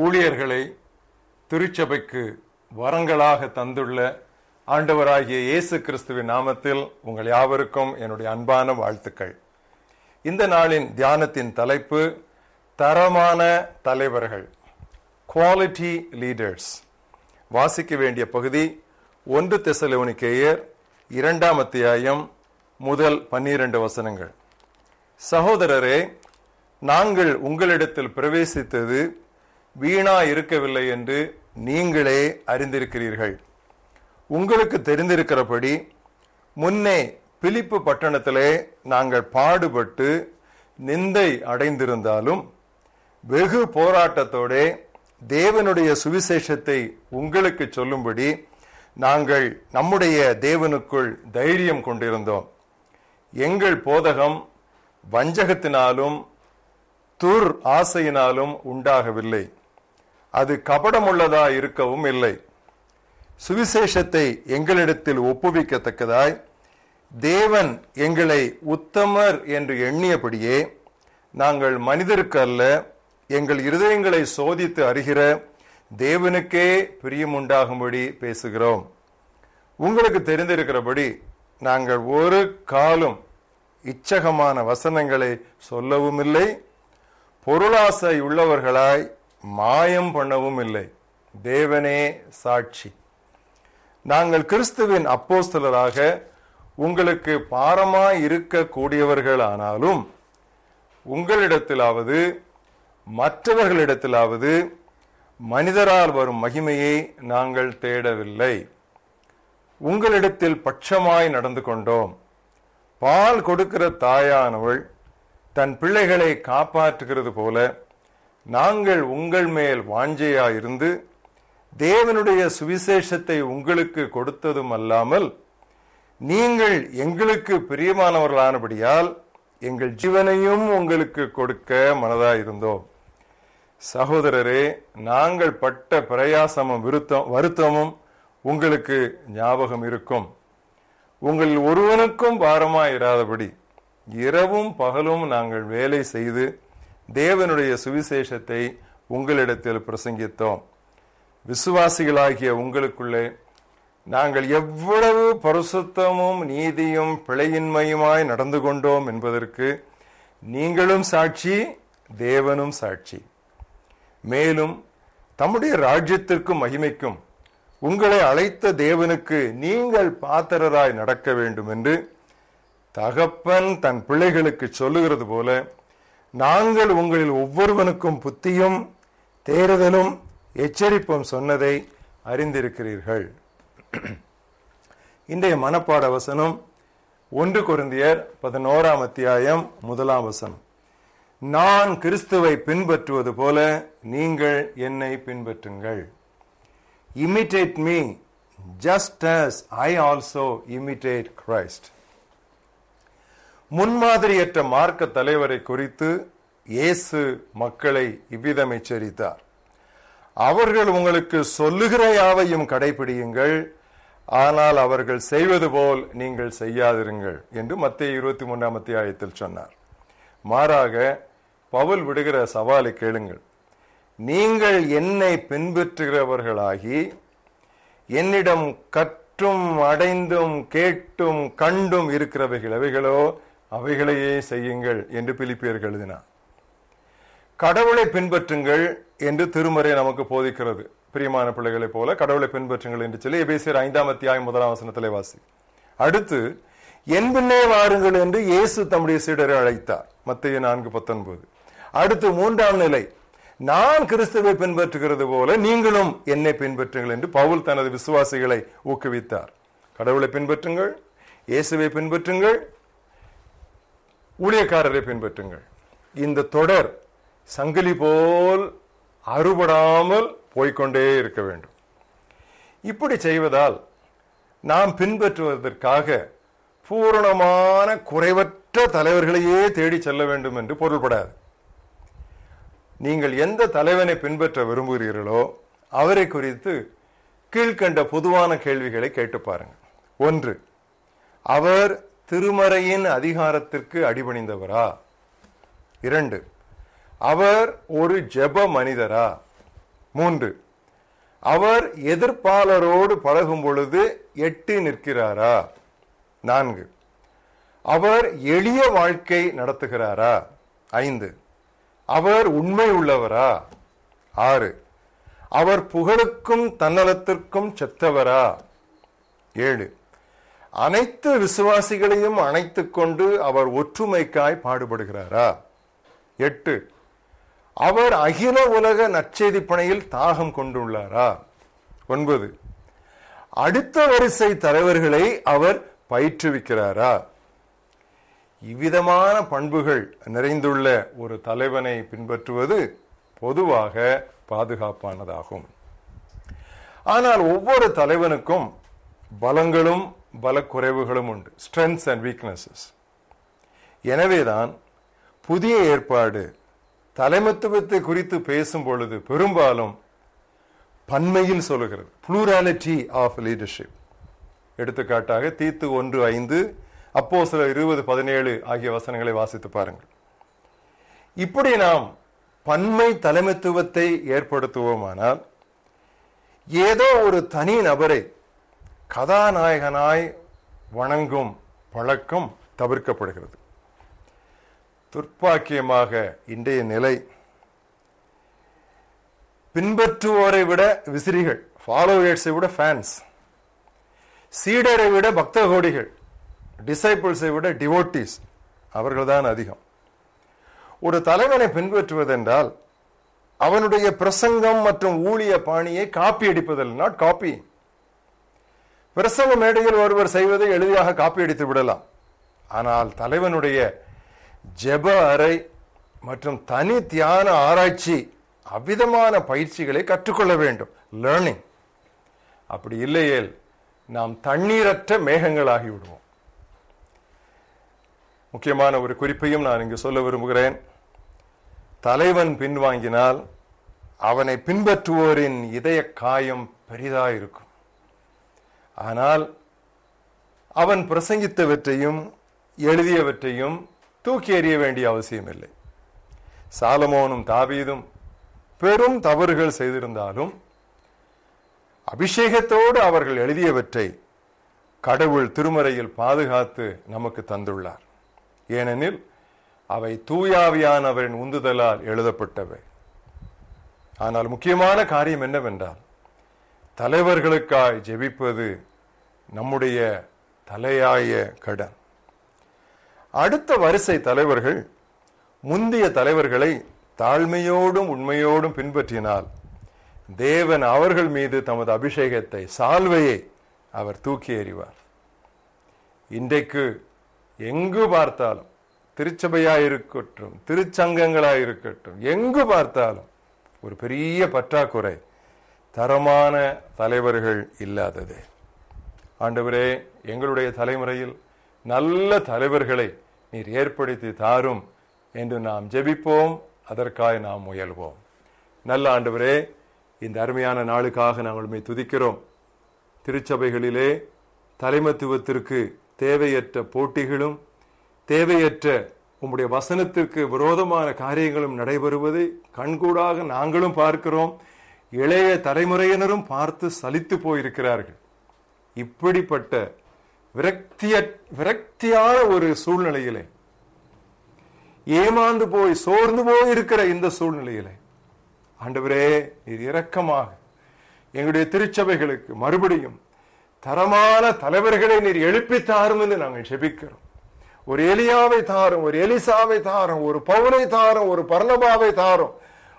ஊழியர்களை திருச்சபைக்கு வரங்களாக தந்துள்ள ஆண்டவராகிய இயேசு கிறிஸ்துவின் நாமத்தில் உங்கள் யாவருக்கும் என்னுடைய அன்பான வாழ்த்துக்கள். இந்த நாளின் தியானத்தின் தலைப்பு தரமான தலைவர்கள் குவாலிட்டி லீடர்ஸ் வாசிக்க வேண்டிய பகுதி ஒன்று திசலோனிக்கேயர் இரண்டாம் அத்தியாயம் முதல் பன்னிரண்டு வசனங்கள். சகோதரரே நாங்கள் உங்களிடத்தில் பிரவேசித்தது வீணா இருக்கவில்லை என்று நீங்களே அறிந்திருக்கிறீர்கள். உங்களுக்கு தெரிந்திருக்கிறபடி முன்னே பிலிப்பு பட்டணத்திலே நாங்கள் பாடுபட்டு நிந்தை அடைந்திருந்தாலும் வெகு போராட்டத்தோட தேவனுடைய சுவிசேஷத்தை உங்களுக்கு சொல்லும்படி நாங்கள் நம்முடைய தேவனுக்குள் தைரியம் கொண்டிருந்தோம். எங்கள் போதகம் வஞ்சகத்தினாலும் துர் ஆசையினாலும் உண்டாகவில்லை. அது கபடமுள்ளதா இருக்கவும் இல்லை. சுவிசேஷத்தை எங்களிடத்தில் ஒப்புவிக்கத்தக்கதாய் தேவன் எங்களை உத்தமர் என்று எண்ணியபடியே நாங்கள் மனிதருக்கு அல்ல எங்கள் இருதயங்களை சோதித்து அறிகிற தேவனுக்கே பிரியமுண்டாகும்படி பேசுகிறோம். உங்களுக்கு தெரிந்திருக்கிறபடி நாங்கள் ஒரு காலம் இச்சகமான வசனங்களை சொல்லவும் இல்லை பொருளாசை உள்ளவர்களாய் மாயம் பண்ணவும் இல்லை. தேவனே சாட்சி. நாங்கள் கிறிஸ்துவின் அப்போஸ்தலராக உங்களுக்கு பாரமாய் இருக்கக்கூடியவர்களானாலும் உங்களிடத்திலாவது மற்றவர்களிடத்திலாவது மனிதரால் வரும் மகிமையை நாங்கள் தேடவில்லை. உங்களிடத்தில் பட்சமாய் நடந்து கொண்டோம். பால் கொடுக்கிற தாயானவள் தன் பிள்ளைகளை காப்பாற்றுகிறது போல நாங்கள் உங்கள் மேல் வாஞ்சையாயிருந்து தேவனுடைய சுவிசேஷத்தை உங்களுக்கு கொடுத்ததும் அல்லாமல் நீங்கள் எங்களுக்கு பிரியமானவர்களானபடியால் எங்கள் ஜீவனையும் உங்களுக்கு கொடுக்க மனதாயிருந்தோம். சகோதரரே நாங்கள் பட்ட பிரயாசமும் விருத்தம் வருத்தமும் உங்களுக்கு ஞாபகம் இருக்கும். உங்களில் ஒருவனுக்கும் பாரமாயிராதபடி இரவும் பகலும் நாங்கள் வேலை செய்து தேவனுடைய சுவிசேஷத்தை உங்களிடத்தில் பிரசங்கித்தோம். விசுவாசிகளாகிய உங்களுக்குள்ளே நாங்கள் எவ்வளவு பரிசுத்தமும் நீதியும் பிழையின்மையுமாய் நடந்து கொண்டோம் என்பதற்கு நீங்களும் சாட்சி தேவனும் சாட்சி. மேலும் தம்முடைய ராஜ்யத்திற்கும் மகிமைக்கும் உங்களை அழைத்த தேவனுக்கு நீங்கள் பாத்திரராய் நடக்க வேண்டும் என்று தகப்பன் தன் பிள்ளைகளுக்கு சொல்லுகிறது போல நாங்கள் உங்களில் ஒவ்வொருவனுக்கும் புத்தியும் தேறுதலும் எச்சரிப்பும் சொன்னதை அறிந்திருக்கிறீர்கள். இன்றைய மனப்பாட வசனம் ஒன்று குருந்தியர் பதினோராம் அத்தியாயம் முதலாம் வசனம். நான் கிறிஸ்துவை பின்பற்றுவது போல நீங்கள் என்னை பின்பற்றுங்கள். Imitate me just as I also imitate Christ முன்மாதிரியற்ற மார்க்க தலைவரை குறித்து இயேசு மக்களை இவ்விதம் எச்சரித்தார் அவர்கள் உங்களுக்கு சொல்லுகிற யாவையும் கடைபிடியுங்கள் ஆனால் அவர்கள் செய்வது போல் நீங்கள் செய்யாதிருங்கள் என்று மத்திய இருபத்தி மூன்றாம் அத்தியாயத்தில் சொன்னார். மாறாக பவுல் விடுகிற சவாலை கேளுங்கள். நீங்கள் என்னை பின்பற்றுகிறவர்களாகி என்னிடம் கற்றும் அடைந்தும் கேட்டும் கண்டும் இருக்கிறவைகள் அவைகளோ அவைகளையே செய்யுங்கள் என்று பிலிப்பியர்கள் எழுதினார். கடவுளை பின்பற்றுங்கள் என்று திருமறை நமக்கு போதிக்கிறது. பிரியமான பிள்ளைகளை போல கடவுளை பின்பற்றுங்கள் என்று சொல்லி எபேசியர் ஐந்தாம் அத்தியாயம் முதலாம் வசனத்திலே வாசி அடுத்து என் பின்னே வாருங்கள் என்று இயேசு தம்முடைய சீடரை அழைத்தார். மத்திய நான்கு பத்தொன்பது. அடுத்து மூன்றாம் நிலை நான் கிறிஸ்துவை பின்பற்றுகிறது போல நீங்களும் என்னை பின்பற்றுங்கள் என்று பவுல் தனது விசுவாசிகளை ஊக்குவித்தார். கடவுளை பின்பற்றுங்கள் இயேசுவை பின்பற்றுங்கள் ஊழியக்காரரை பின்பற்றுங்கள். இந்த தொடர் சங்கிலி போல் அறுபடாமல் போய்கொண்டே இருக்க வேண்டும். இப்படி செய்வதால் நாம் பின்பற்றுவதற்காக பூரணமான குறைவற்ற தலைவர்களையே தேடி செல்ல வேண்டும் என்று பொருள்படாது. நீங்கள் எந்த தலைவனை பின்பற்ற விரும்புகிறீர்களோ அவரை குறித்து கீழ்கண்ட பொதுவான கேள்விகளை கேட்டு பாருங்கள். ஒன்று அவர் திருமறையின் அதிகாரத்திற்கு அடிபணிந்தவரா? இரண்டு அவர் ஒரு ஜெப மனிதரா? மூன்று அவர் எதிர்ப்பாளரோடு பழகும் பொழுது எட்டி நிற்கிறாரா? நான்கு அவர் எளிய வாழ்க்கை நடத்துகிறாரா? ஐந்து அவர் உண்மை உள்ளவரா? ஆறு அவர் புகழுக்கும் தன்னலத்திற்கும் செத்தவரா? ஏழு அனைத்து விசுவாசிகளையும் அணைத்து கொண்டு அவர் ஒற்றுமைக்காய் பாடுபடுகிறாரா? எட்டு. அவர் அகில உலக நற்செய்தி பணியில் தாகம் கொண்டுள்ளாரா? ஒன்பது. அடுத்த வரிசை தலைவர்களை அவர் பயிற்றுவிக்கிறாரா? இவ்விதமான பண்புகள் நிறைந்துள்ள ஒரு தலைவனை பின்பற்றுவது பொதுவாக பாதுகாப்பானதாகும். ஆனால் ஒவ்வொரு தலைவனுக்கும் பலங்களும் பல குறைவுகளும் உண்டு. ஸ்ட்ரென்த்ஸ் அண்ட் வீக்னஸஸ் எனவேதான் புதிய ஏற்பாடு தலைமத்துவத்தை குறித்து பேசும் பொழுது பெரும்பாலும் பன்மையில் சொல்லுகிறது. புளூராலிட்டி ஆஃப் லீடர்ஷிப் எடுத்துக்காட்டாக தீத்து ஒன்று ஐந்து அப்போ சில இருபது பதினேழு ஆகிய வசனங்களை வாசித்து பாருங்கள். இப்படி நாம் பன்மை தலைமைத்துவத்தை ஏற்படுத்துவோமானால் ஏதோ ஒரு தனி நபரை கதாநாயகனாய் வணங்கும் பழக்கம் தவிர்க்கப்படுகிறது. துர்ப்பாக்கியமாக இன்றைய நிலை பின்பற்றுவோரை விட விசிறிகள் ஃபாலோவர்ஸை விட ஃபேன்ஸ் சீடரை விட பக்த கோடிகள் டிசைபிள்ஸை விட டிவோட்டிஸ் அவர்கள்தான் அதிகம். ஒரு தலைவனை பின்பற்றுவதென்றால் அவனுடைய பிரசங்கம் மற்றும் ஊழிய பாணியை காப்பி அடிப்பதில் நாட் காப்பி பிரசவ மேடையில் ஒருவர் செய்வதை எளிதாக காப்பி அடித்து விடலாம். ஆனால் தலைவனுடைய ஜெப அறை மற்றும் தனி தியான ஆராய்ச்சி அவ்விதமான பயிற்சிகளை கற்றுக்கொள்ள வேண்டும். லேர்னிங் அப்படி இல்லையேல் நாம் தண்ணீரற்ற மேகங்களாகி விடுவோம். முக்கியமான ஒரு குறிப்பையும் நான் இங்கு சொல்ல விரும்புகிறேன். தலைவன் பின்வாங்கினால் அவனை பின்பற்றுவோரின் இதய காயம் பெரிதாயிருக்கும். ஆனால் அவன் பிரசங்கித்தவற்றையும் எழுதியவற்றையும் தூக்கி எறிய வேண்டிய அவசியம் இல்லை சாலமோனும் தாவீதும் பெரும் தவறுகள் செய்திருந்தாலும் அபிஷேகத்தோடு அவர்கள் எழுதியவற்றை கடவுள் திருமறையில் பாதுகாத்து நமக்கு தந்துள்ளார். ஏனெனில் அவை தூயாவியானவரின் உந்துதலால் எழுதப்பட்டவை. ஆனால் முக்கியமான காரியம் என்னவென்றால் தலைவர்களுக்காய் ஜெபிப்பது நம்முடைய தலையாய கடன். அடுத்த வரிசை தலைவர்கள் முந்திய தலைவர்களை தாழ்மையோடும் உண்மையோடும் பின்பற்றினால் தேவன் அவர்கள் மீது தமது அபிஷேகத்தை சால்வையை அவர் தூக்கி எறிவார். இன்றைக்கு எங்கு பார்த்தாலும் திருச்சபையாயிருக்கட்டும் திருச்சங்கங்களாயிருக்கட்டும் எங்கு பார்த்தாலும் ஒரு பெரிய பற்றாக்குறை தரமான தலைவர்கள் இல்லாதது. ஆண்டவரே எங்களுடைய தலைமுறையில் நல்ல தலைவர்களை நீர் ஏற்படுத்தி தாரும் என்று நாம் ஜெபிப்போம் அதற்காக நாம் முயல்வோம். நல்ல ஆண்டவரே இந்த அருமையான நாளுக்காக நாங்கள் துதிக்கிறோம். திருச்சபைகளிலே தலைமத்துவத்திற்கு தேவையற்ற போட்டிகளும் தேவையற்ற உம்முடைய வசனத்திற்கு விரோதமான காரியங்களும் நடைபெறுவதை கண்கூடாக நாங்களும் பார்க்கிறோம். இளைய தலைமுறையினரும் பார்த்து சலித்து போயிருக்கிறார்கள். இப்படிப்பட்ட விரக்திய விரக்தியான ஒரு சூழ்நிலையிலே ஏமாந்து போய் சோர்ந்து போய் இருக்கிற இந்த சூழ்நிலையிலே ஆண்டவரே நீர் இரக்கமாக எங்களுடைய திருச்சபைகளுக்கு மறுபடியும் தரமான தலைவர்களை நீர் எழுப்பி தாரும் என்று நாங்கள் செபிக்கிறோம் ஒரு எலியாவை தாரும் ஒரு எலிசாவை தாரும் ஒரு பவுனை தாரும் ஒரு பர்ணபாவை தாரும்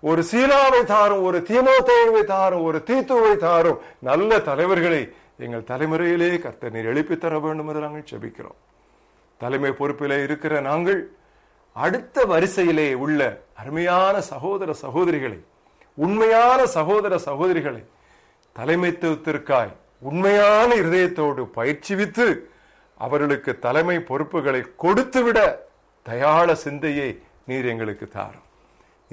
ஒரு சீலாவை தாரும் ஒரு தீமோத்தேவை தாரும் ஒரு தீத்துவை தாரும். நல்ல தலைவர்களை எங்கள் தலைமுறையிலே கர்த்தர் நீர் எழுப்பி தர வேண்டும் என்று நாங்கள் செபிக்கிறோம். தலைமை பொறுப்பிலே இருக்கிற நாங்கள் அடுத்த வரிசையிலே உள்ள அருமையான சகோதர சகோதரிகளை உண்மையான சகோதர சகோதரிகளை தலைமைத்துவத்திற்காய் உண்மையான இருதயத்தோடு பயிற்சிவித்து அவர்களுக்கு தலைமை பொறுப்புகளை கொடுத்துவிட தயாள சிந்தையை நீர் எங்களுக்கு தாரும்.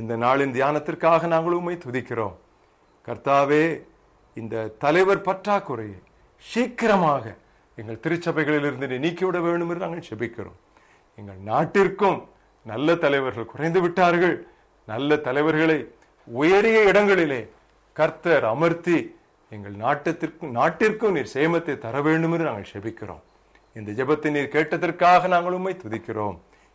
இந்த நாளின் தியானத்திற்காக நாங்கள் உண்மை துதிக்கிறோம். கர்த்தாவே இந்த தலைவர் பற்றாக்குறையை சீக்கிரமாக எங்கள் திருச்சபைகளிலிருந்து நீ நீக்கிவிட வேண்டும் என்று நாங்கள் செபிக்கிறோம். எங்கள் நாட்டிற்கும் நல்ல தலைவர்கள் குறைந்து விட்டார்கள். நல்ல தலைவர்களை உயரிய இடங்களிலே கர்த்தர் அமர்த்தி எங்கள் நாட்டத்திற்கும் நாட்டிற்கும் நீர் சேமத்தை தர வேண்டும் என்று நாங்கள் செபிக்கிறோம். இந்த ஜபத்தை நீர் கேட்டதற்காக நாங்கள் உண்மை துதிக்கிறோம்.